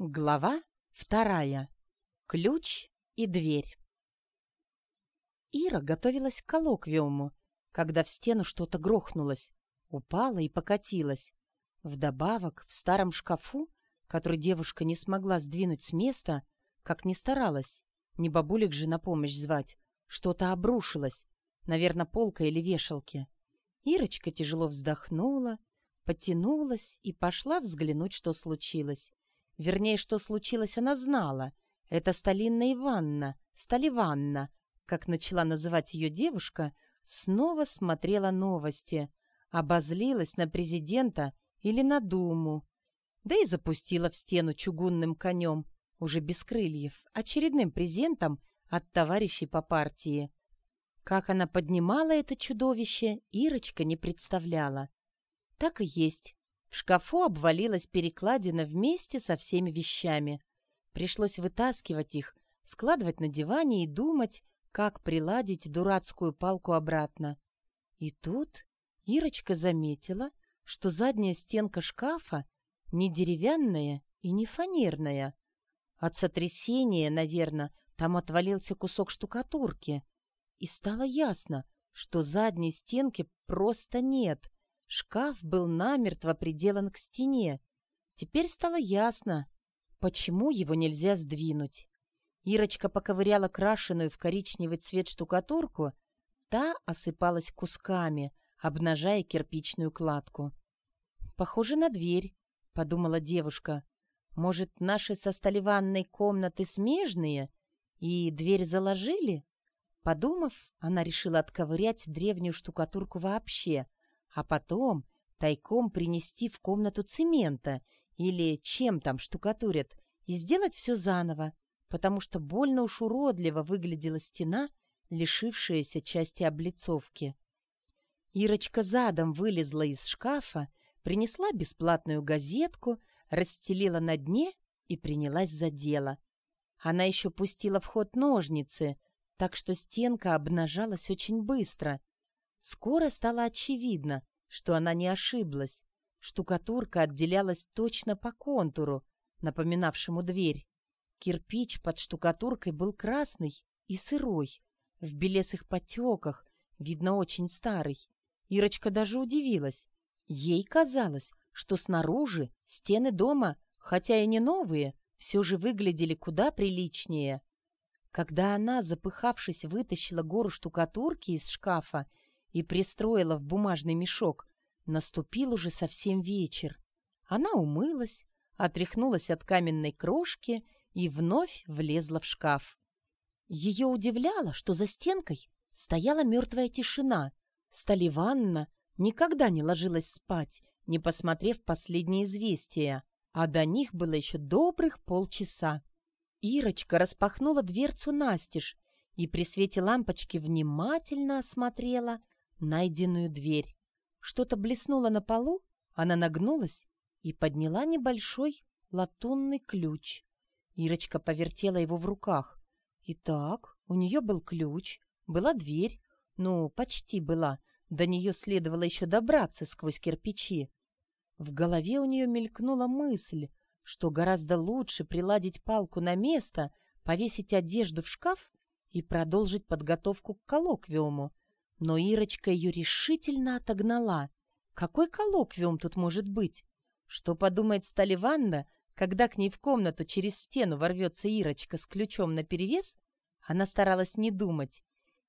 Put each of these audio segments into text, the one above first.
Глава вторая. Ключ и дверь. Ира готовилась к коллоквиуму, когда в стену что-то грохнулось, упало и покатилось. Вдобавок, в старом шкафу, который девушка не смогла сдвинуть с места, как ни старалась, не бабулек же на помощь звать, что-то обрушилось, наверное, полка или вешалки. Ирочка тяжело вздохнула, потянулась и пошла взглянуть, что случилось. Вернее, что случилось, она знала. Это Сталинна Ивановна, Сталиванна, как начала называть ее девушка, снова смотрела новости, обозлилась на президента или на Думу, да и запустила в стену чугунным конем, уже без крыльев, очередным презентом от товарищей по партии. Как она поднимала это чудовище, Ирочка не представляла. Так и есть. В шкафу обвалилась перекладина вместе со всеми вещами. Пришлось вытаскивать их, складывать на диване и думать, как приладить дурацкую палку обратно. И тут Ирочка заметила, что задняя стенка шкафа не деревянная и не фанерная. От сотрясения, наверное, там отвалился кусок штукатурки. И стало ясно, что задней стенки просто нет — Шкаф был намертво приделан к стене. Теперь стало ясно, почему его нельзя сдвинуть. Ирочка поковыряла крашеную в коричневый цвет штукатурку, та осыпалась кусками, обнажая кирпичную кладку. «Похоже на дверь», — подумала девушка. «Может, наши со Столиванной комнаты смежные, и дверь заложили?» Подумав, она решила отковырять древнюю штукатурку вообще — а потом тайком принести в комнату цемента или чем там штукатурят и сделать все заново, потому что больно уж уродливо выглядела стена, лишившаяся части облицовки. Ирочка задом вылезла из шкафа, принесла бесплатную газетку, расстелила на дне и принялась за дело. Она еще пустила в ход ножницы, так что стенка обнажалась очень быстро. Скоро стало очевидно, что она не ошиблась. Штукатурка отделялась точно по контуру, напоминавшему дверь. Кирпич под штукатуркой был красный и сырой, в белесых потеках, видно, очень старый. Ирочка даже удивилась. Ей казалось, что снаружи стены дома, хотя и не новые, все же выглядели куда приличнее. Когда она, запыхавшись, вытащила гору штукатурки из шкафа и пристроила в бумажный мешок, наступил уже совсем вечер. Она умылась, отряхнулась от каменной крошки и вновь влезла в шкаф. Ее удивляло, что за стенкой стояла мертвая тишина. Сталиванна никогда не ложилась спать, не посмотрев последние известия, а до них было еще добрых полчаса. Ирочка распахнула дверцу настежь и при свете лампочки внимательно осмотрела найденную дверь. Что-то блеснуло на полу, она нагнулась и подняла небольшой латунный ключ. Ирочка повертела его в руках. Итак, у нее был ключ, была дверь, ну, почти была, до нее следовало еще добраться сквозь кирпичи. В голове у нее мелькнула мысль, что гораздо лучше приладить палку на место, повесить одежду в шкаф и продолжить подготовку к коллоквиуму. Но Ирочка ее решительно отогнала. Какой коллоквиум тут может быть? Что подумает Сталиванда, когда к ней в комнату через стену ворвется Ирочка с ключом наперевес? Она старалась не думать.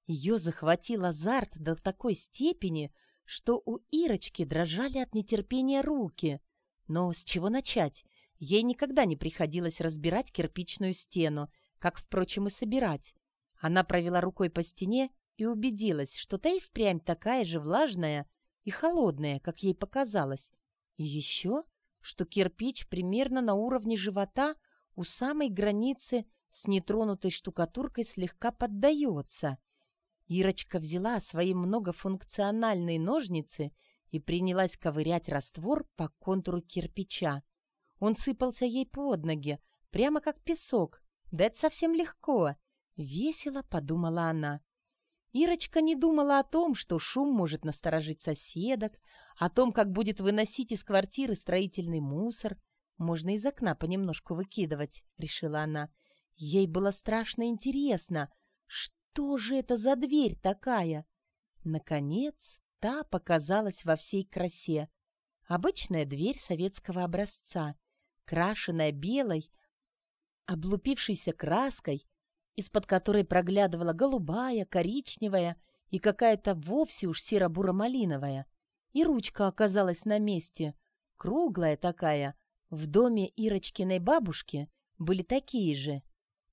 Ее захватил азарт до такой степени, что у Ирочки дрожали от нетерпения руки. Но с чего начать? Ей никогда не приходилось разбирать кирпичную стену, как, впрочем, и собирать. Она провела рукой по стене и убедилась, что та и впрямь такая же влажная и холодная, как ей показалось. И еще, что кирпич примерно на уровне живота у самой границы с нетронутой штукатуркой слегка поддается. Ирочка взяла свои многофункциональные ножницы и принялась ковырять раствор по контуру кирпича. Он сыпался ей под ноги, прямо как песок. Да это совсем легко. Весело, подумала она. Ирочка не думала о том, что шум может насторожить соседок, о том, как будет выносить из квартиры строительный мусор. Можно из окна понемножку выкидывать, решила она. Ей было страшно интересно, что же это за дверь такая? Наконец, та показалась во всей красе. Обычная дверь советского образца, крашенная белой, облупившейся краской, из-под которой проглядывала голубая, коричневая и какая-то вовсе уж серо-буро-малиновая. И ручка оказалась на месте, круглая такая. В доме Ирочкиной бабушки были такие же.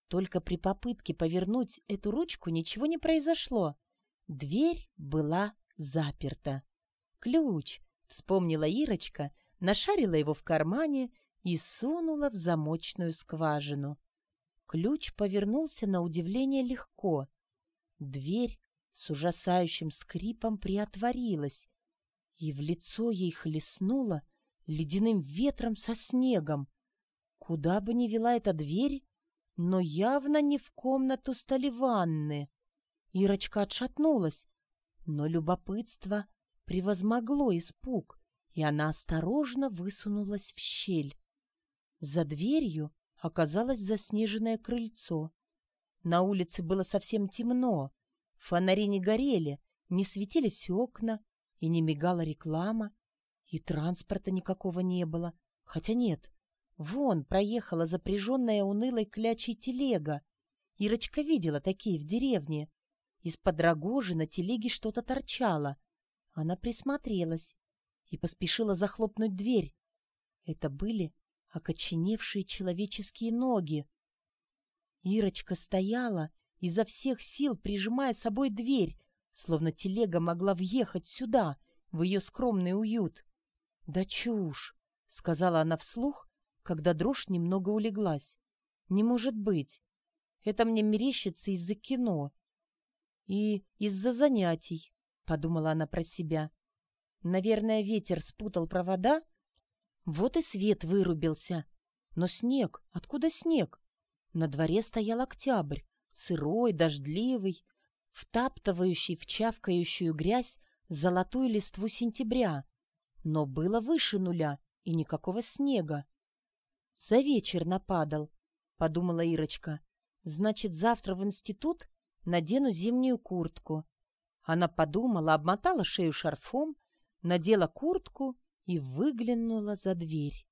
Только при попытке повернуть эту ручку ничего не произошло. Дверь была заперта. «Ключ!» — вспомнила Ирочка, нашарила его в кармане и сунула в замочную скважину. Ключ повернулся на удивление легко. Дверь с ужасающим скрипом приотворилась, и в лицо ей хлестнуло ледяным ветром со снегом. Куда бы ни вела эта дверь, но явно не в комнату Столиванны. Ирочка отшатнулась, но любопытство превозмогло испуг, и она осторожно высунулась в щель. За дверью оказалось заснеженное крыльцо. На улице было совсем темно, фонари не горели, не светились окна и не мигала реклама, и транспорта никакого не было. Хотя нет, вон проехала запряженная унылой клячей телега. Ирочка видела такие в деревне. Из-под рогожи на телеге что-то торчало. Она присмотрелась и поспешила захлопнуть дверь. Это были окоченевшие человеческие ноги. Ирочка стояла, изо всех сил прижимая собой дверь, словно телега могла въехать сюда, в ее скромный уют. «Да чушь!» — сказала она вслух, когда дрожь немного улеглась. «Не может быть! Это мне мерещится из-за кино и из-за занятий», — подумала она про себя. «Наверное, ветер спутал провода вот и свет вырубился. Но снег, откуда снег? На дворе стоял октябрь, сырой, дождливый, втаптывающий в чавкающую грязь золотую листву сентября. Но было выше нуля и никакого снега. За вечер нападал, подумала Ирочка. Значит, завтра в институт надену зимнюю куртку. Она подумала, обмотала шею шарфом, надела куртку и выглянула за дверь.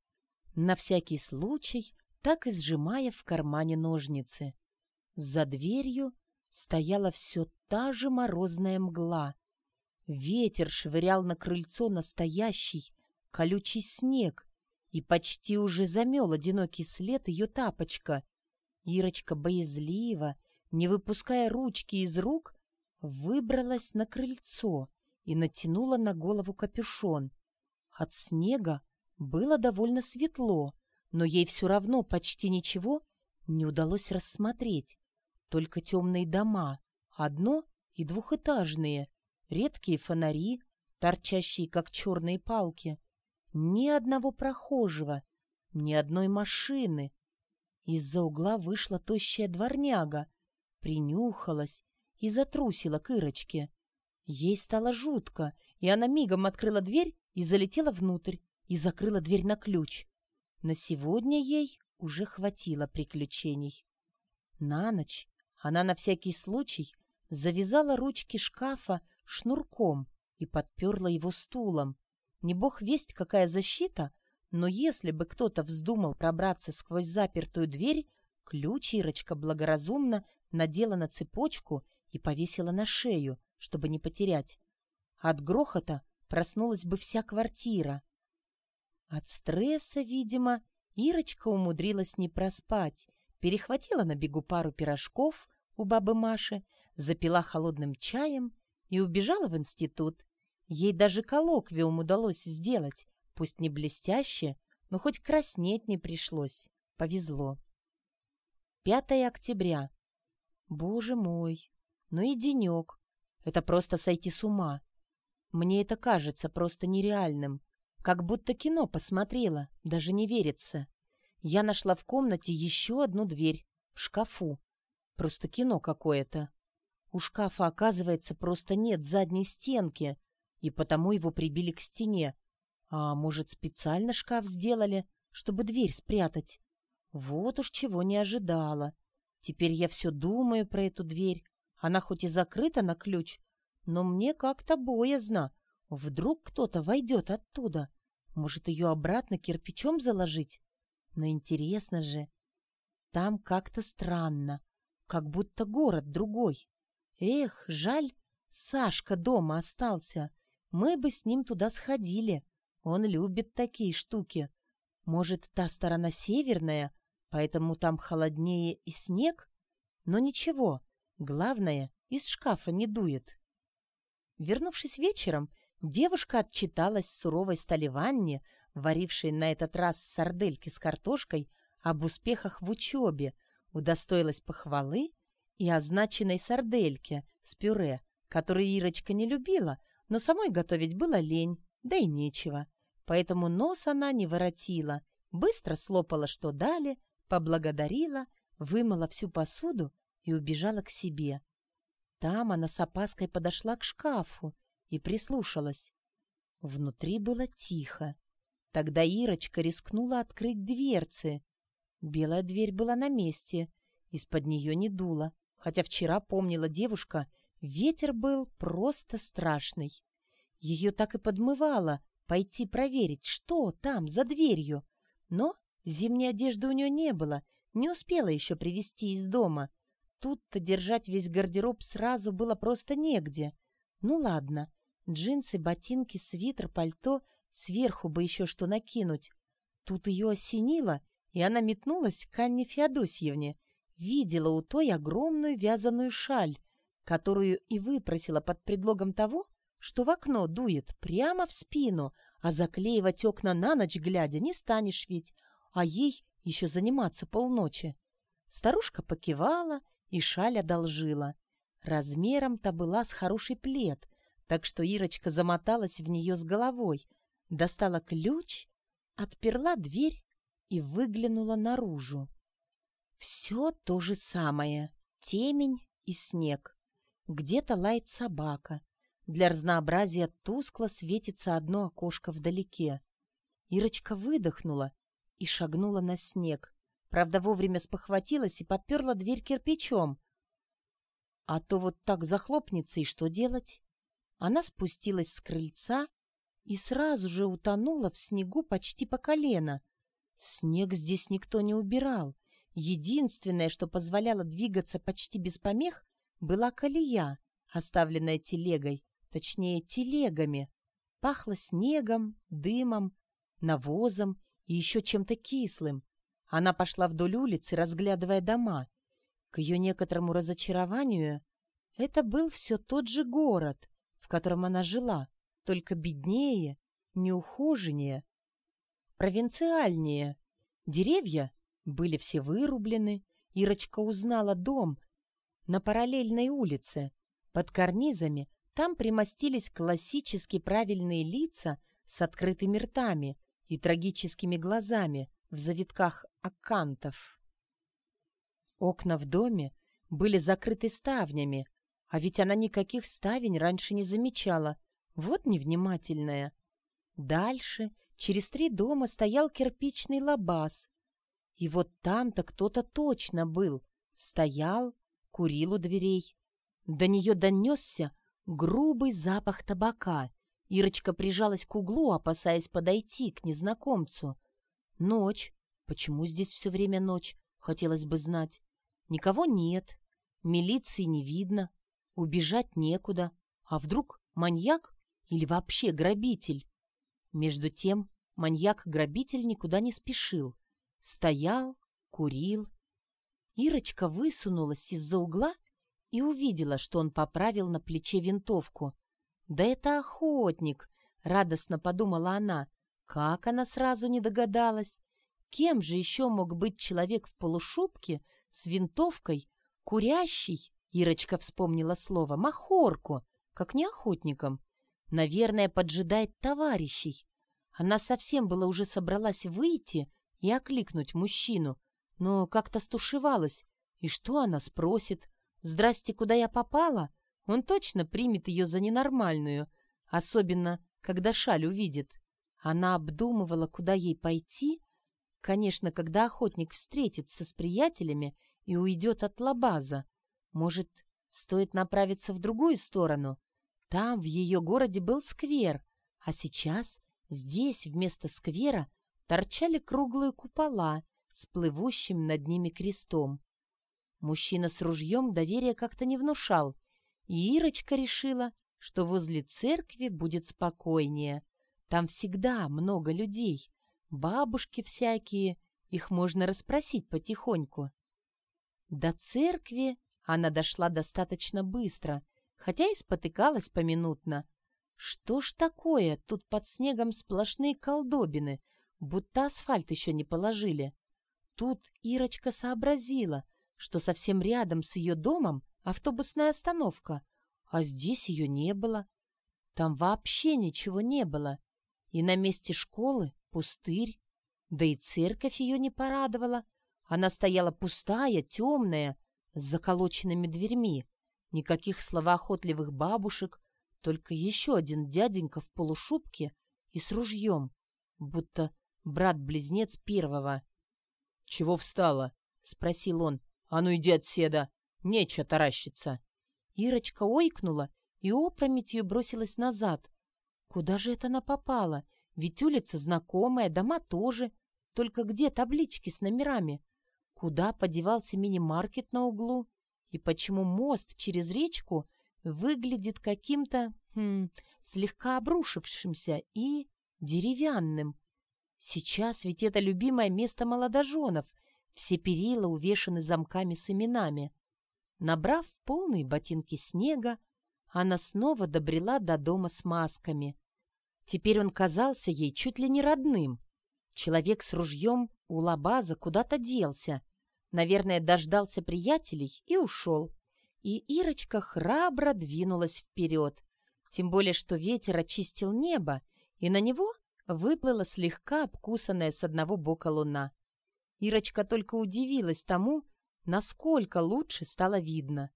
На всякий случай, так и сжимая в кармане ножницы. За дверью стояла все та же морозная мгла. Ветер швырял на крыльцо настоящий колючий снег и почти уже замел одинокий след ее тапочка. Ирочка боязливо, не выпуская ручки из рук, выбралась на крыльцо и натянула на голову капюшон. От снега было довольно светло, но ей все равно почти ничего не удалось рассмотреть. Только темные дома, одно- и двухэтажные, редкие фонари, торчащие, как черные палки. Ни одного прохожего, ни одной машины. Из-за угла вышла тощая дворняга, принюхалась и затрусила к Ирочке. Ей стало жутко, и она мигом открыла дверь и залетела внутрь и закрыла дверь на ключ. На сегодня ей уже хватило приключений. На ночь она на всякий случай завязала ручки шкафа шнурком и подперла его стулом. Не бог весть, какая защита, но если бы кто-то вздумал пробраться сквозь запертую дверь, ключ Ирочка благоразумно надела на цепочку и повесила на шею, чтобы не потерять. От грохота проснулась бы вся квартира. От стресса, видимо, Ирочка умудрилась не проспать, перехватила на бегу пару пирожков у бабы Маши, запила холодным чаем и убежала в институт. Ей даже коллоквиум удалось сделать, пусть не блестяще, но хоть краснеть не пришлось. Повезло. 5 октября. Боже мой, ну и денек. Это просто сойти с ума. Мне это кажется просто нереальным. Как будто кино посмотрела, даже не верится. Я нашла в комнате еще одну дверь, в шкафу. Просто кино какое-то. У шкафа, оказывается, просто нет задней стенки, и потому его прибили к стене. А может, специально шкаф сделали, чтобы дверь спрятать. Вот уж чего не ожидала. Теперь я все думаю про эту дверь. Она хоть и закрыта на ключ, но мне как-то боязно. Вдруг кто-то войдет оттуда. Может, ее обратно кирпичом заложить? Но интересно же. Там как-то странно. Как будто город другой. Эх, жаль, Сашка дома остался. Мы бы с ним туда сходили. Он любит такие штуки. Может, та сторона северная, поэтому там холоднее и снег? Но ничего, главное, из шкафа не дует. Вернувшись вечером, девушка отчиталась суровой Сталиванне, варившей на этот раз сардельки с картошкой, об успехах в учебе, удостоилась похвалы и означенной сардельке с пюре, которую Ирочка не любила, но самой готовить было лень, да и нечего. Поэтому нос она не воротила, быстро слопала, что дали, поблагодарила, вымыла всю посуду и убежала к себе. Там она с опаской подошла к шкафу и прислушалась. Внутри было тихо. Тогда Ирочка рискнула открыть дверцы. Белая дверь была на месте, из-под нее не дуло, хотя вчера, помнила девушка, ветер был просто страшный. Ее так и подмывало пойти проверить, что там за дверью. Но зимней одежды у нее не было, не успела еще привезти из дома. Тут-то держать весь гардероб сразу было просто негде. Ну ладно, джинсы, ботинки, свитер, пальто, сверху бы еще что накинуть. Тут ее осенило, и она метнулась к Анне Феодосьевне. Видела у той огромную вязаную шаль, которую и выпросила под предлогом того, что в окно дует прямо в спину, а заклеивать окна на ночь глядя не станешь ведь, а ей еще заниматься полночи. Старушка покивала и шаль одолжила. Размером-то была с хороший плед, так что Ирочка замоталась в нее с головой, достала ключ, отперла дверь и выглянула наружу. Все то же самое — темень и снег. Где-то лает собака, для разнообразия тускло светится одно окошко вдалеке. Ирочка выдохнула и шагнула на снег. Правда, вовремя спохватилась и подперла дверь кирпичом. А то вот так захлопнется, и что делать? Она спустилась с крыльца и сразу же утонула в снегу почти по колено. Снег здесь никто не убирал. Единственное, что позволяло двигаться почти без помех, была колея, оставленная телегой точнее телегами. Пахло снегом, дымом, навозом и еще чем-то кислым. Она пошла вдоль улицы, разглядывая дома. К ее некоторому разочарованию это был все тот же город, в котором она жила, только беднее, неухоженнее, провинциальнее. Деревья были все вырублены. Ирочка узнала дом на параллельной улице. Под карнизами там примостились классически правильные лица с открытыми ртами и трагическими глазами в завитках аккантов. Окна в доме были закрыты ставнями, а ведь она никаких ставень раньше не замечала. Вот невнимательная. Дальше, через три дома, стоял кирпичный лабаз. И вот там-то кто-то точно был. Стоял, курил у дверей. До нее донесся грубый запах табака. Ирочка прижалась к углу, опасаясь подойти к незнакомцу. Ночь. Почему здесь все время ночь? Хотелось бы знать. Никого нет. Милиции не видно. Убежать некуда. А вдруг маньяк или вообще грабитель? Между тем маньяк-грабитель никуда не спешил. Стоял, курил. Ирочка высунулась из-за угла и увидела, что он поправил на плече винтовку. «Да это охотник!» — радостно подумала она. Как она сразу не догадалась? Кем же еще мог быть человек в полушубке с винтовкой, курящий, Ирочка вспомнила слово, махорку, как не охотником. Наверное, поджидает товарищей. Она совсем была уже собралась выйти и окликнуть мужчину, но как-то стушевалась. И что она спросит? «Здрасте, куда я попала?» Он точно примет ее за ненормальную, особенно, когда шаль увидит. Она обдумывала, куда ей пойти, конечно, когда охотник встретится с приятелями и уйдет от лабаза. Может, стоит направиться в другую сторону? Там, в ее городе, был сквер, а сейчас здесь вместо сквера торчали круглые купола с плывущим над ними крестом. Мужчина с ружьем доверия как-то не внушал, и Ирочка решила, что возле церкви будет спокойнее. Там всегда много людей, бабушки всякие, их можно расспросить потихоньку. До церкви она дошла достаточно быстро, хотя и спотыкалась поминутно. Что ж такое, тут под снегом сплошные колдобины, будто асфальт еще не положили. Тут Ирочка сообразила, что совсем рядом с ее домом автобусная остановка, а здесь ее не было. Там вообще ничего не было. И на месте школы пустырь. Да и церковь ее не порадовала. Она стояла пустая, темная, с заколоченными дверьми. Никаких словоохотливых бабушек, только еще один дяденька в полушубке и с ружьем, будто брат-близнец первого. — Чего встала? — спросил он. — А ну иди отседа! Нечего таращиться! Ирочка ойкнула и опрометью бросилась назад. Куда же это она попала? Ведь улица знакомая, дома тоже. Только где таблички с номерами? Куда подевался мини-маркет на углу? И почему мост через речку выглядит каким-то хм, слегка обрушившимся и деревянным? Сейчас ведь это любимое место молодоженов. Все перила увешаны замками с именами. Набрав полные ботинки снега, она снова добрела до дома с масками. Теперь он казался ей чуть ли не родным. Человек с ружьем у лабаза куда-то делся. Наверное, дождался приятелей и ушел. И Ирочка храбро двинулась вперед. Тем более, что ветер очистил небо, и на него выплыла слегка обкусанная с одного бока луна. Ирочка только удивилась тому, насколько лучше стало видно.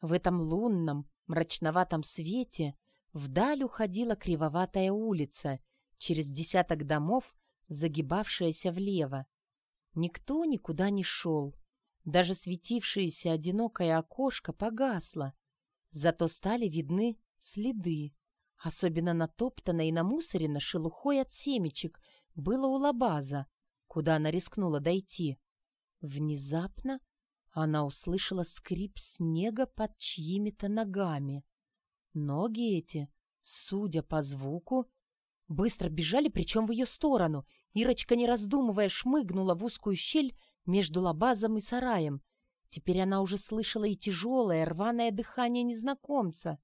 В этом лунном, мрачноватом свете вдаль уходила кривоватая улица, через десяток домов, загибавшаяся влево. Никто никуда не шел. Даже светившееся одинокое окошко погасло. Зато стали видны следы. Особенно натоптано и намусорено шелухой от семечек было у лабаза, куда она рискнула дойти. Внезапно она услышала скрип снега под чьими-то ногами. Ноги эти, судя по звуку, быстро бежали, причем в ее сторону. Ирочка, не раздумывая, шмыгнула в узкую щель между лабазом и сараем. Теперь она уже слышала и тяжелое, рваное дыхание незнакомца.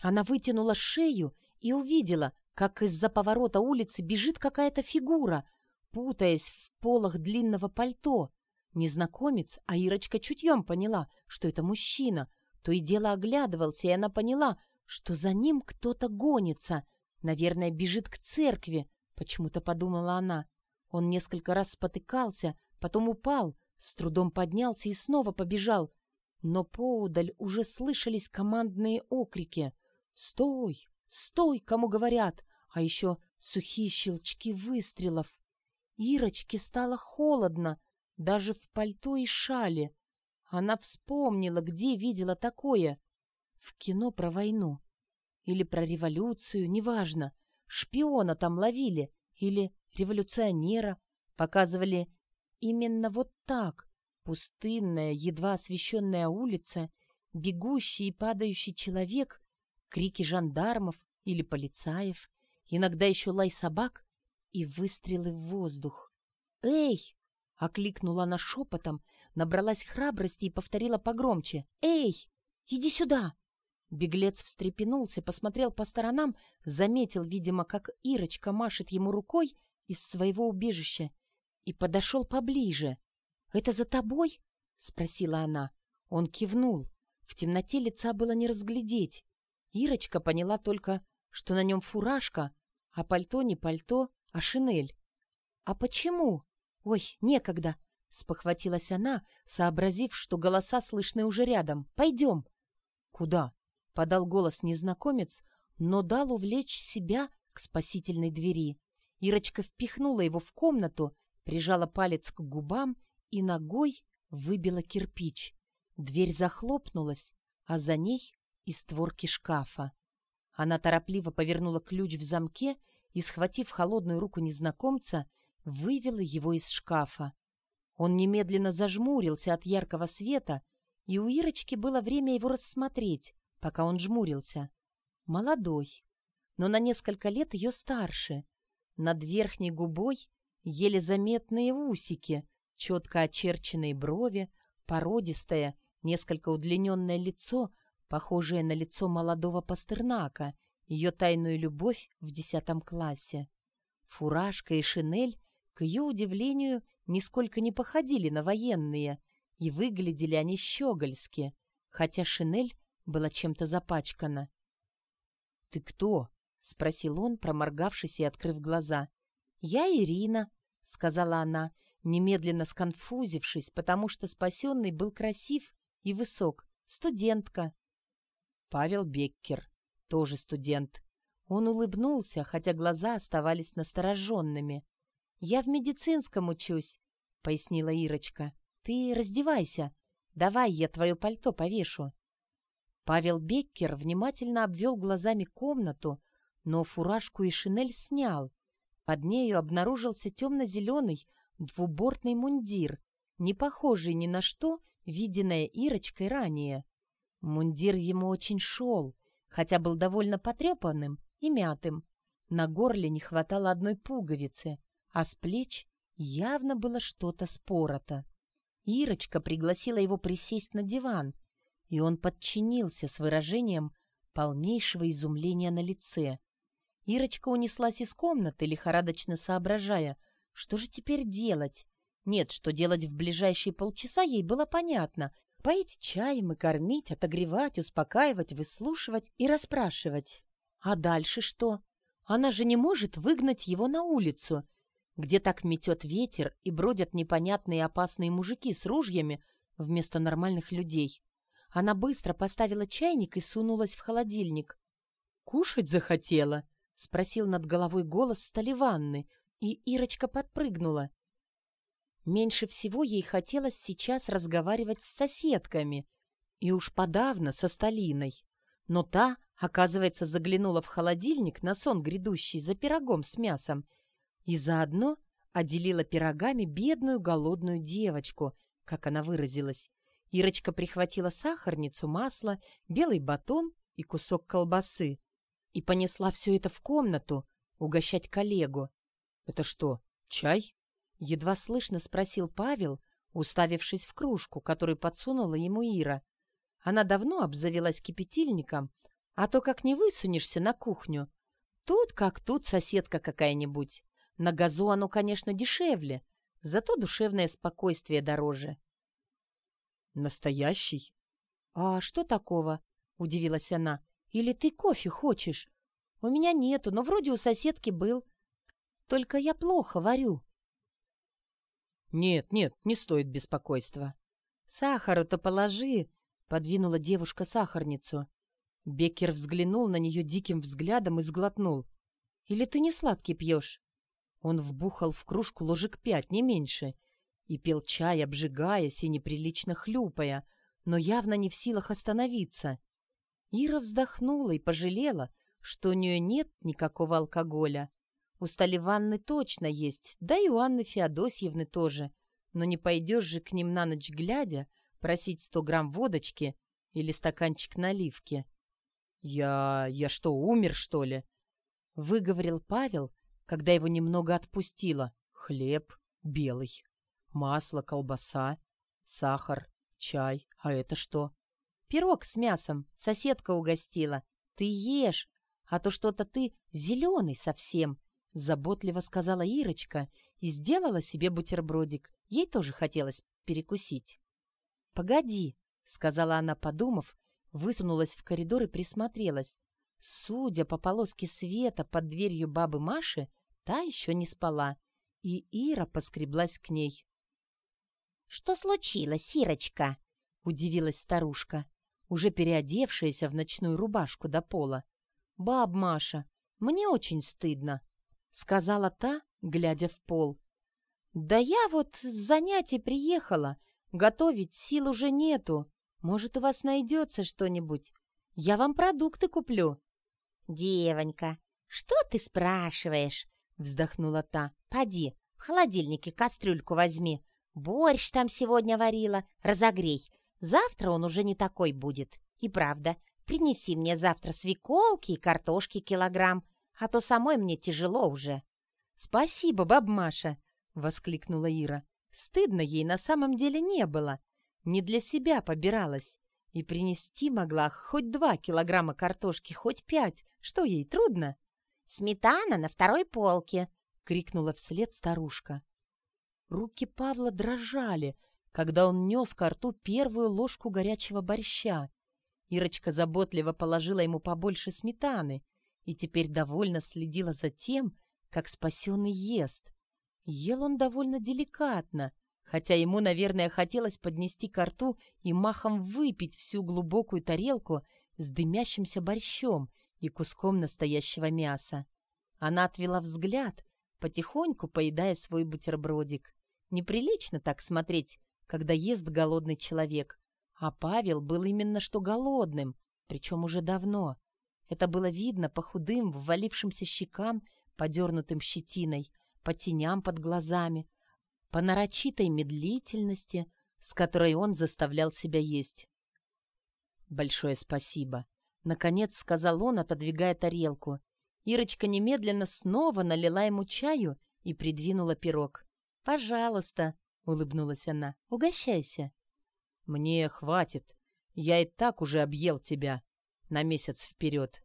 Она вытянула шею и увидела, как из-за поворота улицы бежит какая-то фигура, путаясь в полах длинного пальто. Незнакомец, а Ирочка чутьем поняла, что это мужчина. То и дело оглядывался, и она поняла, что за ним кто-то гонится. Наверное, бежит к церкви, почему-то подумала она. Он несколько раз спотыкался, потом упал, с трудом поднялся и снова побежал. Но поудаль уже слышались командные окрики. «Стой! Стой!» кому говорят, а еще сухие щелчки выстрелов. Ирочке стало холодно, даже в пальто и шале. Она вспомнила, где видела такое. В кино про войну. Или про революцию, неважно. Шпиона там ловили. Или революционера. Показывали именно вот так. Пустынная, едва освещенная улица, бегущий и падающий человек, крики жандармов или полицаев, иногда еще лай собак и выстрелы в воздух. «Эй!» — окликнула она шепотом, набралась храбрости и повторила погромче. «Эй! Иди сюда!» Беглец встрепенулся, посмотрел по сторонам, заметил, видимо, как Ирочка машет ему рукой из своего убежища и подошел поближе. «Это за тобой?» — спросила она. Он кивнул. В темноте лица было не разглядеть. Ирочка поняла только, что на нем фуражка, а пальто не пальто, а шинель. «А почему?» «Ой, некогда!» — спохватилась она, сообразив, что голоса слышны уже рядом. «Пойдем!» «Куда?» — подал голос незнакомец, но дал увлечь себя к спасительной двери. Ирочка впихнула его в комнату, прижала палец к губам и ногой выбила кирпич. Дверь захлопнулась, а за ней и створки шкафа. Она торопливо повернула ключ в замке и, схватив холодную руку незнакомца, вывела его из шкафа. Он немедленно зажмурился от яркого света, и у Ирочки было время его рассмотреть, пока он жмурился. Молодой, но на несколько лет ее старше. Над верхней губой еле заметные усики, четко очерченные брови, породистое, несколько удлиненное лицо, похожее на лицо молодого Пастернака, ее тайную любовь в десятом классе. Фуражка и шинель, к ее удивлению, нисколько не походили на военные, и выглядели они щегольски, хотя шинель была чем-то запачкана. «Ты кто?» — спросил он, проморгавшись и открыв глаза. «Я Ирина», — сказала она, немедленно сконфузившись, потому что спасенный был красив и высок, студентка. Павел Беккер, тоже студент. Он улыбнулся, хотя глаза оставались настороженными. «Я в медицинском учусь», — пояснила Ирочка. «Ты раздевайся. Давай я твое пальто повешу». Павел Беккер внимательно обвел глазами комнату, но фуражку и шинель снял. Под нею обнаружился темно-зеленый двубортный мундир, не похожий ни на что, виденное Ирочкой ранее. Мундир ему очень шел, хотя был довольно потрепанным и мятым. На горле не хватало одной пуговицы, а с плеч явно было что-то спорото. Ирочка пригласила его присесть на диван, и он подчинился с выражением полнейшего изумления на лице. Ирочка унеслась из комнаты, лихорадочно соображая, что же теперь делать. Нет, что делать в ближайшие полчаса ей было понятно. Поить чаем и кормить, отогревать, успокаивать, выслушивать и расспрашивать. А дальше что? Она же не может выгнать его на улицу, где так метет ветер и бродят непонятные опасные мужики с ружьями вместо нормальных людей. Она быстро поставила чайник и сунулась в холодильник. «Кушать захотела?» — спросил над головой голос Столиванны, и Ирочка подпрыгнула. Меньше всего ей хотелось сейчас разговаривать с соседками, и уж подавно со Сталиной. Но та, оказывается, заглянула в холодильник на сон грядущий за пирогом с мясом и заодно отделила пирогами бедную голодную девочку, как она выразилась. Ирочка прихватила сахарницу, масло, белый батон и кусок колбасы и понесла все это в комнату угощать коллегу. «Это что, чай?» — едва слышно спросил Павел, уставившись в кружку, которую подсунула ему Ира. Она давно обзавелась кипятильником, а то как не высунешься на кухню. Тут как тут соседка какая-нибудь. На газу оно, конечно, дешевле, зато душевное спокойствие дороже. «Настоящий?» «А что такого?» — удивилась она. «Или ты кофе хочешь? У меня нету, но вроде у соседки был. Только я плохо варю». «Нет, нет, не стоит беспокойства». «Сахару-то положи», — подвинула девушка сахарницу. Беккер взглянул на нее диким взглядом и сглотнул. «Или ты не сладкий пьешь?» Он вбухал в кружку ложек пять, не меньше, и пил чай, обжигаясь и неприлично хлюпая, но явно не в силах остановиться. Ира вздохнула и пожалела, что у нее нет никакого алкоголя. У Сталиванны точно есть, да и у Анны Феодосьевны тоже. Но не пойдешь же к ним на ночь глядя просить сто грамм водочки или стаканчик наливки. «Я... я что, умер, что ли?» — выговорил Павел, когда его немного отпустило. «Хлеб белый». Масло, колбаса, сахар, чай. А это что? Пирог с мясом. Соседка угостила. Ты ешь, а то что-то ты зеленый совсем. Заботливо сказала Ирочка и сделала себе бутербродик. Ей тоже хотелось перекусить. «Погоди», — сказала она, подумав, высунулась в коридор и присмотрелась. Судя по полоске света под дверью бабы Маши, та еще не спала, и Ира поскреблась к ней. «Что случилось, Сирочка?» — удивилась старушка, уже переодевшаяся в ночную рубашку до пола. «Баб Маша, мне очень стыдно», — сказала та, глядя в пол. «Да я вот с занятий приехала. Готовить сил уже нету. Может, у вас найдется что-нибудь? Я вам продукты куплю». «Девонька, что ты спрашиваешь?» — вздохнула та. «Поди, в холодильнике кастрюльку возьми. Борщ там сегодня варила. Разогрей. Завтра он уже не такой будет. И правда, принеси мне завтра свеколки и картошки килограмм, а то самой мне тяжело уже». «Спасибо, баб Маша!» — воскликнула Ира. Стыдно ей на самом деле не было. Не для себя побиралась. И принести могла хоть два килограмма картошки, хоть пять. Что ей, трудно? «Сметана на второй полке!» — крикнула вслед старушка. Руки Павла дрожали, когда он нес ко рту первую ложку горячего борща. Ирочка заботливо положила ему побольше сметаны и теперь довольно следила за тем, как спасенный ест. Ел он довольно деликатно, хотя ему, наверное, хотелось поднести ко рту и махом выпить всю глубокую тарелку с дымящимся борщом и куском настоящего мяса. Она отвела взгляд, потихоньку поедая свой бутербродик. Неприлично так смотреть, когда ест голодный человек. А Павел был именно что голодным, причем уже давно. Это было видно по худым, ввалившимся щекам, подернутым щетиной, по теням под глазами, по нарочитой медлительности, с которой он заставлял себя есть. «Большое спасибо», — наконец сказал он, отодвигая тарелку. Ирочка немедленно снова налила ему чаю и придвинула пирог. «Пожалуйста», — улыбнулась она, — «угощайся». «Мне хватит. Я и так уже объел тебя на месяц вперед».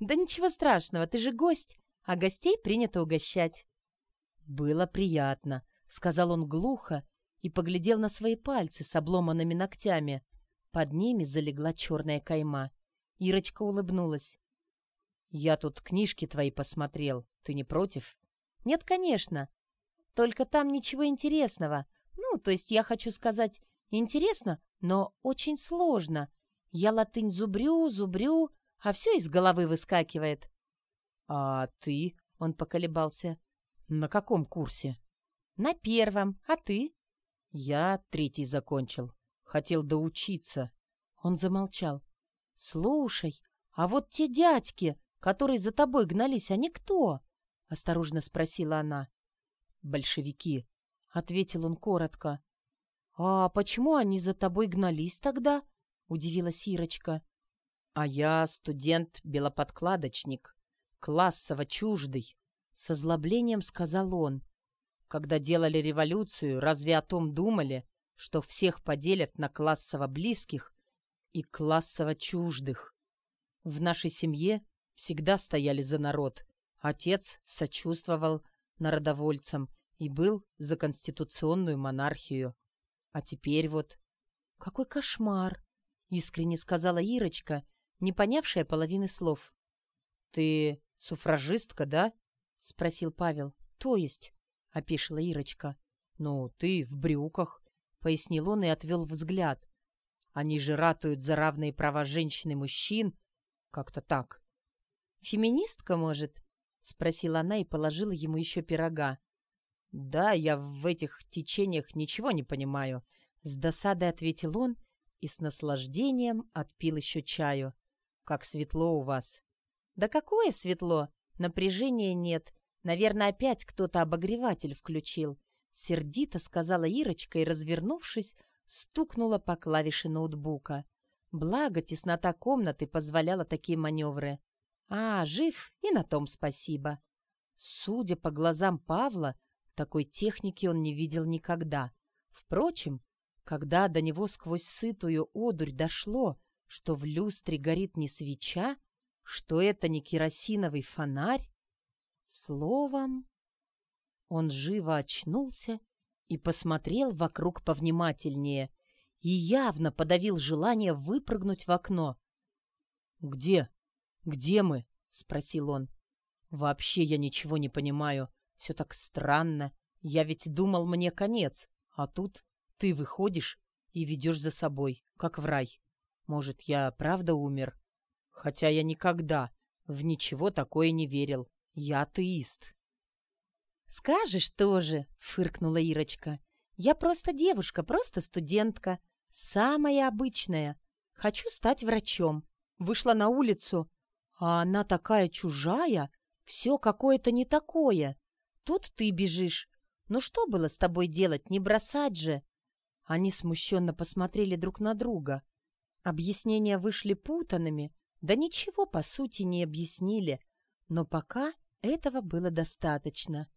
«Да ничего страшного, ты же гость, а гостей принято угощать». «Было приятно», — сказал он глухо и поглядел на свои пальцы с обломанными ногтями. Под ними залегла черная кайма. Ирочка улыбнулась. «Я тут книжки твои посмотрел. Ты не против?» «Нет, конечно. Только там ничего интересного. Ну, то есть я хочу сказать, интересно, но очень сложно. Я латынь зубрю, зубрю, а все из головы выскакивает». «А ты?» — он поколебался. «На каком курсе?» «На первом. А ты?» «Я третий закончил. Хотел доучиться». Он замолчал. «Слушай, а вот те дядьки, которые за тобой гнались, они кто?» Осторожно спросила она. «Большевики», — ответил он коротко. «А почему они за тобой гнались тогда?» — удивилась Ирочка. «А я студент-белоподкладочник, классово чуждый. С озлоблением сказал он. Когда делали революцию, разве о том думали, что всех поделят на классово близких и классово чуждых? В нашей семье всегда стояли за народ. Отец сочувствовал народовольцам и был за конституционную монархию. А теперь вот... Какой кошмар! Искренне сказала Ирочка, не понявшая половины слов. Ты суфражистка, да? — спросил Павел. «То есть?» — опешила Ирочка. «Ну, ты в брюках», — пояснил он и отвел взгляд. «Они же ратуют за равные права женщин и мужчин. Как-то так». «Феминистка, может?» — спросила она и положила ему еще пирога. «Да, я в этих течениях ничего не понимаю», — с досадой ответил он и с наслаждением отпил еще чаю. «Как светло у вас!» «Да какое светло! Напряжения нет. Наверное, опять кто-то обогреватель включил. Сердито сказала Ирочка и, развернувшись, стукнула по клавише ноутбука. Благо, теснота комнаты позволяла такие маневры. А, жив, и на том спасибо. Судя по глазам Павла, такой техники он не видел никогда. Впрочем, когда до него сквозь сытую одурь дошло, что в люстре горит не свеча, что это не керосиновый фонарь? Словом, он живо очнулся и посмотрел вокруг повнимательнее и явно подавил желание выпрыгнуть в окно. «Где? Где мы?» — спросил он. «Вообще я ничего не понимаю. Все так странно. Я ведь думал, мне конец. А тут ты выходишь и ведешь за собой, как в рай. Может, я правда умер?» Хотя я никогда в ничего такое не верил. Я атеист. «Скажешь тоже», — фыркнула Ирочка. «Я просто девушка, просто студентка. Самая обычная. Хочу стать врачом. Вышла на улицу, а она такая чужая, все какое-то не такое. Тут ты бежишь. Ну что было с тобой делать, не бросать же?» Они смущенно посмотрели друг на друга. Объяснения вышли путанными, да ничего, по сути, не объяснили. Но пока этого было достаточно.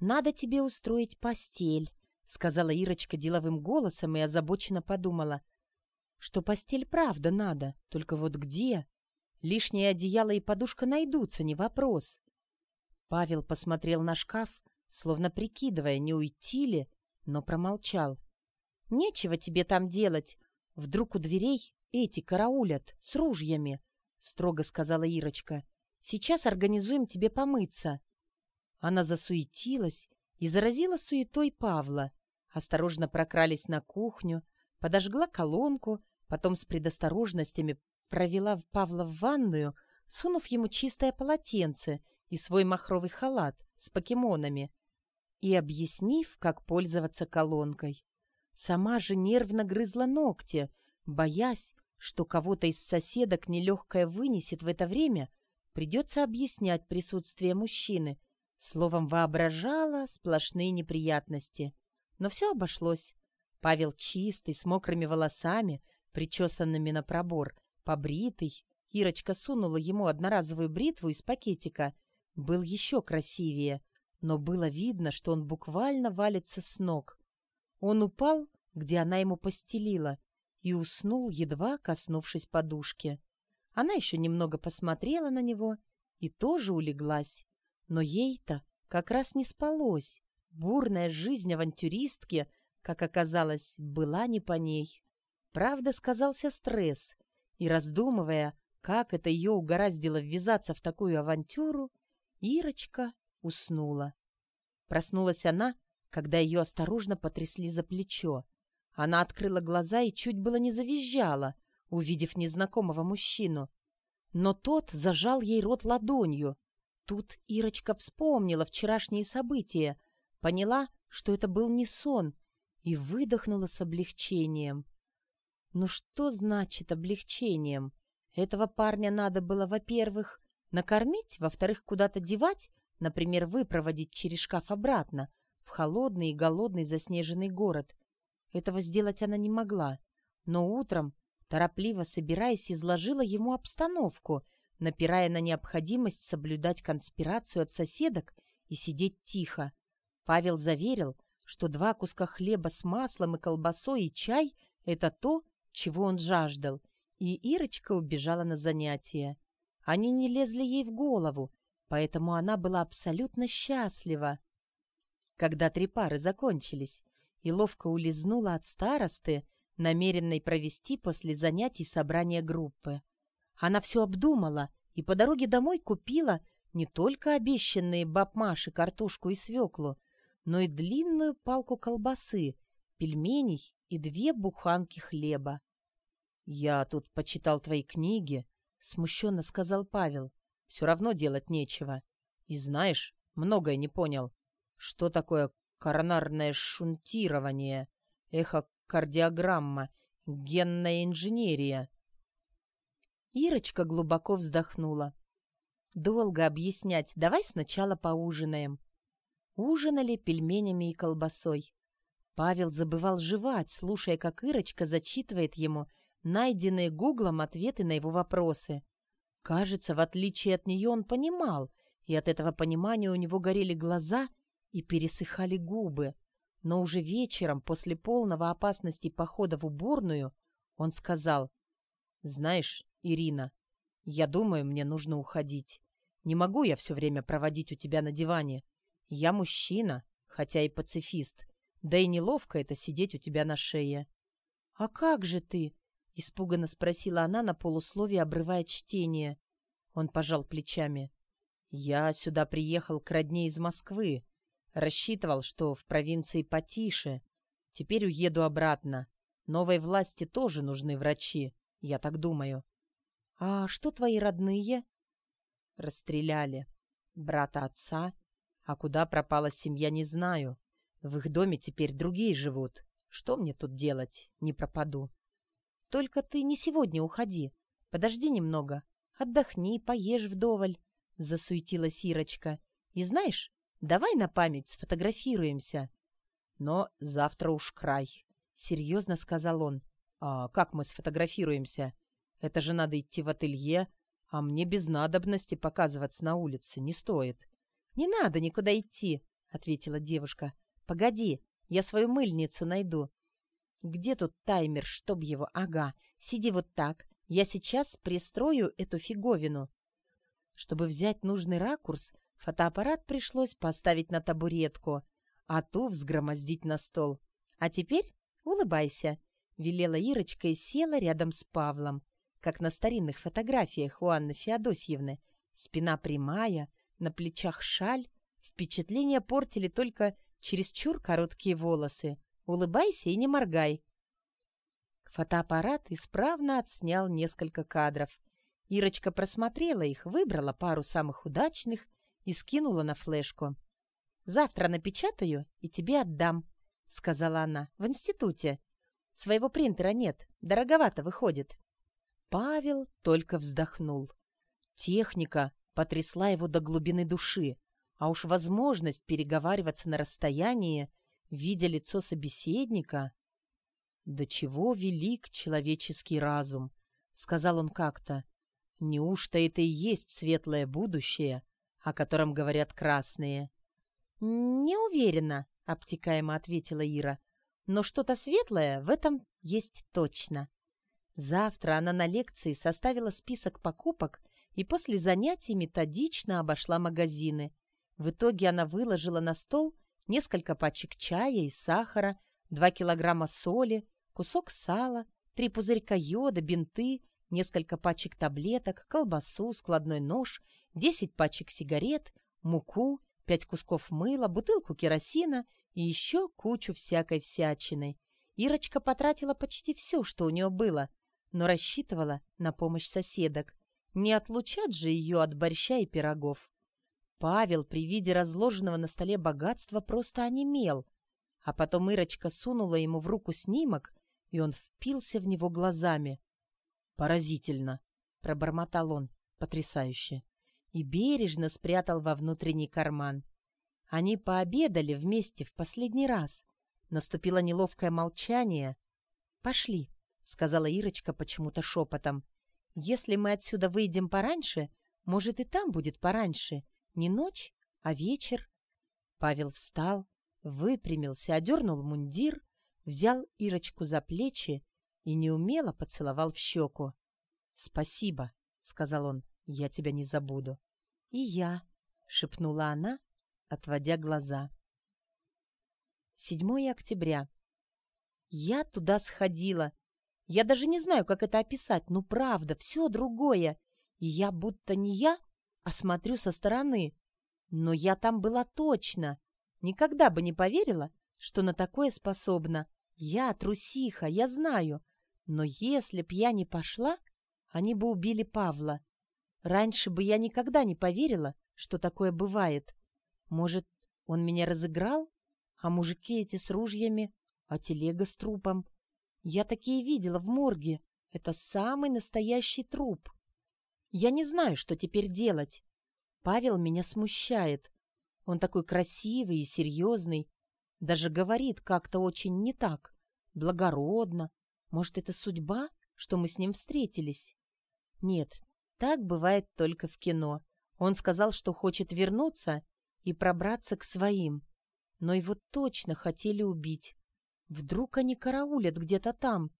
«Надо тебе устроить постель», — сказала Ирочка деловым голосом и озабоченно подумала, что постель правда надо, только вот где? Лишнее одеяло и подушка найдутся, не вопрос. Павел посмотрел на шкаф, словно прикидывая, не уйти ли, но промолчал. «Нечего тебе там делать. Вдруг у дверей эти караулят с ружьями», — строго сказала Ирочка. «Сейчас организуем тебе помыться». Она засуетилась и заразила суетой Павла. Осторожно прокрались на кухню, подожгла колонку, потом с предосторожностями провела Павла в ванную, сунув ему чистое полотенце и свой махровый халат с покемонами и объяснив, как пользоваться колонкой. Сама же нервно грызла ногти, боясь, что кого-то из соседок нелегкое вынесет в это время, придется объяснять присутствие мужчины. Словом, воображала сплошные неприятности. Но все обошлось. Павел чистый, с мокрыми волосами, причесанными на пробор, побритый. Ирочка сунула ему одноразовую бритву из пакетика. Был еще красивее, но было видно, что он буквально валится с ног. Он упал, где она ему постелила, и уснул, едва коснувшись подушки. Она еще немного посмотрела на него и тоже улеглась. Но ей-то как раз не спалось. Бурная жизнь авантюристки, как оказалось, была не по ней. Правда, сказался стресс, и, раздумывая, как это ее угораздило ввязаться в такую авантюру, Ирочка уснула. Проснулась она, когда ее осторожно потрясли за плечо. Она открыла глаза и чуть было не завизжала, увидев незнакомого мужчину. Но тот зажал ей рот ладонью. Тут Ирочка вспомнила вчерашние события, поняла, что это был не сон, и выдохнула с облегчением. Ну что значит облегчением? Этого парня надо было, во-первых, накормить, во-вторых, куда-то девать, например, выпроводить через шкаф обратно, в холодный и голодный заснеженный город. Этого сделать она не могла, но утром, торопливо собираясь, изложила ему обстановку — напирая на необходимость соблюдать конспирацию от соседок и сидеть тихо. Павел заверил, что два куска хлеба с маслом и колбасой и чай — это то, чего он жаждал, и Ирочка убежала на занятия. Они не лезли ей в голову, поэтому она была абсолютно счастлива. Когда три пары закончились, и ловко улизнула от старосты, намеренной провести после занятий собрание группы. Она все обдумала и по дороге домой купила не только обещанные баб Маши картошку и свеклу, но и длинную палку колбасы, пельменей и две буханки хлеба. «Я тут почитал твои книги», — смущенно сказал Павел. «Все равно делать нечего. И знаешь, многое не понял. Что такое коронарное шунтирование, эхокардиограмма, генная инженерия?» Ирочка глубоко вздохнула. «Долго объяснять. Давай сначала поужинаем». Ужинали пельменями и колбасой. Павел забывал жевать, слушая, как Ирочка зачитывает ему найденные гуглом ответы на его вопросы. Кажется, в отличие от нее он понимал, и от этого понимания у него горели глаза и пересыхали губы. Но уже вечером, после полного опасности похода в уборную, он сказал, «Знаешь, Ирина, я думаю, мне нужно уходить. Не могу я все время проводить у тебя на диване. Я мужчина, хотя и пацифист. Да и неловко это сидеть у тебя на шее. — А как же ты? — испуганно спросила она на полусловие, обрывая чтение. Он пожал плечами. — Я сюда приехал к родне из Москвы. Рассчитывал, что в провинции потише. Теперь уеду обратно. Новой власти тоже нужны врачи, я так думаю. «А что твои родные?» «Расстреляли. Брата отца, А куда пропала семья, не знаю. В их доме теперь другие живут. Что мне тут делать? Не пропаду. Только ты не сегодня уходи. Подожди немного. Отдохни, поешь вдоволь. Засуетилась Ирочка. И знаешь, давай на память сфотографируемся. Но завтра уж край. Серьезно сказал он. А как мы сфотографируемся? Это же надо идти в ателье, а мне без надобности показываться на улице не стоит. «Не надо никуда идти», — ответила девушка. «Погоди, я свою мыльницу найду. Где тут таймер, чтоб его? Ага, сиди вот так. Я сейчас пристрою эту фиговину». Чтобы взять нужный ракурс, фотоаппарат пришлось поставить на табуретку, а ту взгромоздить на стол. «А теперь улыбайся», — велела Ирочка и села рядом с Павлом как на старинных фотографиях у Анны Феодосьевны. Спина прямая, на плечах шаль. Впечатление портили только чересчур короткие волосы. Улыбайся и не моргай. Фотоаппарат исправно отснял несколько кадров. Ирочка просмотрела их, выбрала пару самых удачных и скинула на флешку. «Завтра напечатаю и тебе отдам», — сказала она, — «в институте. Своего принтера нет, дороговато выходит». Павел только вздохнул. Техника потрясла его до глубины души, а уж возможность переговариваться на расстоянии, видя лицо собеседника... «До чего велик человеческий разум?» — сказал он как-то. «Неужто это и есть светлое будущее, о котором говорят красные?» «Не уверена», — обтекаемо ответила Ира. «Но что-то светлое в этом есть точно». Завтра она на лекции составила список покупок и после занятий методично обошла магазины. В итоге она выложила на стол несколько пачек чая и сахара, два килограмма соли, кусок сала, три пузырька йода, бинты, несколько пачек таблеток, колбасу, складной нож, десять пачек сигарет, муку, пять кусков мыла, бутылку керосина и еще кучу всякой всячины. Ирочка потратила почти все, что у нее было — но рассчитывала на помощь соседок. Не отлучат же ее от борща и пирогов. Павел при виде разложенного на столе богатства просто онемел, а потом Ирочка сунула ему в руку снимок, и он впился в него глазами. «Поразительно!» — пробормотал он, потрясающе, и бережно спрятал во внутренний карман. Они пообедали вместе в последний раз. Наступило неловкое молчание. «Пошли», — сказала Ирочка почему-то шепотом. «Если мы отсюда выйдем пораньше, может, и там будет пораньше. Не ночь, а вечер». Павел встал, выпрямился, одернул мундир, взял Ирочку за плечи и неумело поцеловал в щеку. «Спасибо», — сказал он, — «я тебя не забуду». «И я», — шепнула она, отводя глаза. 7 октября. Я туда сходила, я даже не знаю, как это описать, но правда, все другое. И я будто не я, а смотрю со стороны. Но я там была точно. Никогда бы не поверила, что на такое способна. Я трусиха, я знаю. Но если б я не пошла, они бы убили Павла. Раньше бы я никогда не поверила, что такое бывает. Может, он меня разыграл? А мужики эти с ружьями, а телега с трупом. Я такие видела в морге. Это самый настоящий труп. Я не знаю, что теперь делать. Павел меня смущает. Он такой красивый и серьезный. Даже говорит как-то очень не так. Благородно. Может, это судьба, что мы с ним встретились? Нет, так бывает только в кино. Он сказал, что хочет вернуться и пробраться к своим. Но его точно хотели убить. Вдруг они караулят где-то там?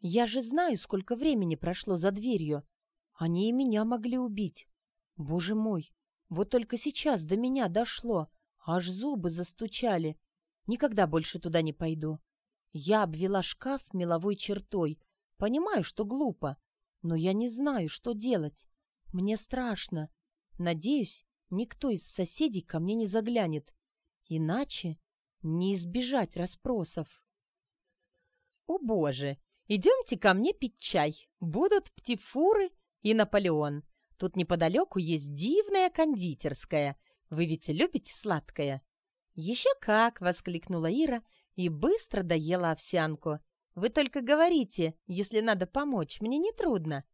Я же знаю, сколько времени прошло за дверью. Они и меня могли убить. Боже мой, вот только сейчас до меня дошло. Аж зубы застучали. Никогда больше туда не пойду. Я обвела шкаф меловой чертой. Понимаю, что глупо, но я не знаю, что делать. Мне страшно. Надеюсь, никто из соседей ко мне не заглянет. Иначе не избежать расспросов. «О, боже! Идемте ко мне пить чай. Будут птифуры и Наполеон. Тут неподалеку есть дивная кондитерская. Вы ведь любите сладкое?» «Еще как!» — воскликнула Ира и быстро доела овсянку. «Вы только говорите, если надо помочь, мне не трудно».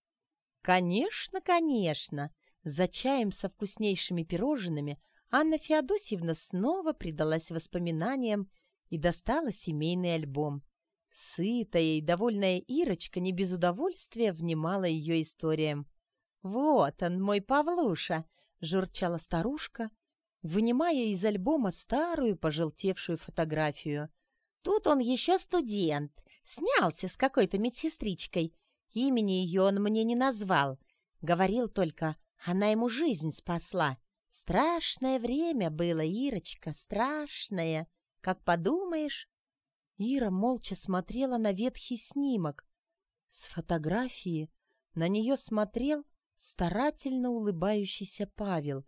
«Конечно, конечно!» За чаем со вкуснейшими пирожными Анна Феодосьевна снова предалась воспоминаниям и достала семейный альбом. Сытая и довольная Ирочка не без удовольствия внимала ее историям. «Вот он, мой Павлуша!» — журчала старушка, вынимая из альбома старую пожелтевшую фотографию. «Тут он еще студент, снялся с какой-то медсестричкой. Имени ее он мне не назвал. Говорил только, она ему жизнь спасла. Страшное время было, Ирочка, страшное. Как подумаешь...» Ира молча смотрела на ветхий снимок. С фотографии на нее смотрел старательно улыбающийся Павел,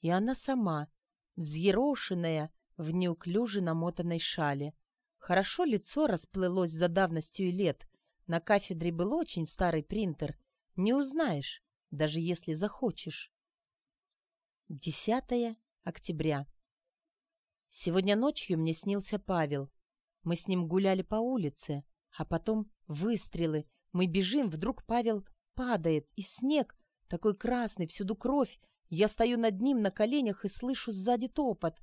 и она сама, взъерошенная в неуклюже намотанной шале. Хорошо лицо расплылось за давностью лет. На кафедре был очень старый принтер. Не узнаешь, даже если захочешь. 10 октября. Сегодня ночью мне снился Павел. Мы с ним гуляли по улице, а потом выстрелы. Мы бежим, вдруг Павел падает, и снег, такой красный, всюду кровь. Я стою над ним на коленях и слышу сзади топот.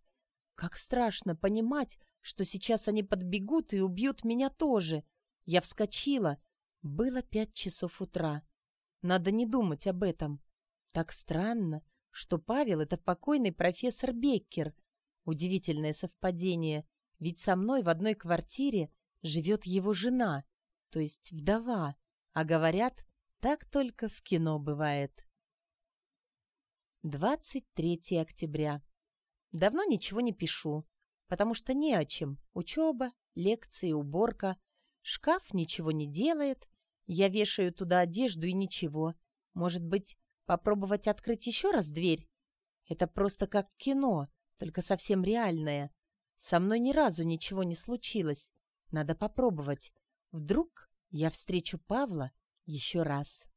Как страшно понимать, что сейчас они подбегут и убьют меня тоже. Я вскочила. Было пять часов утра. Надо не думать об этом. Так странно, что Павел — это покойный профессор Беккер. Удивительное совпадение — ведь со мной в одной квартире живет его жена, то есть вдова, а говорят, так только в кино бывает. 23 октября. Давно ничего не пишу, потому что не о чем. Учеба, лекции, уборка. Шкаф ничего не делает. Я вешаю туда одежду и ничего. Может быть, попробовать открыть еще раз дверь? Это просто как кино, только совсем реальное. Со мной ни разу ничего не случилось. Надо попробовать. Вдруг я встречу Павла еще раз.